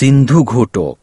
সিন্ধু ঘোটক।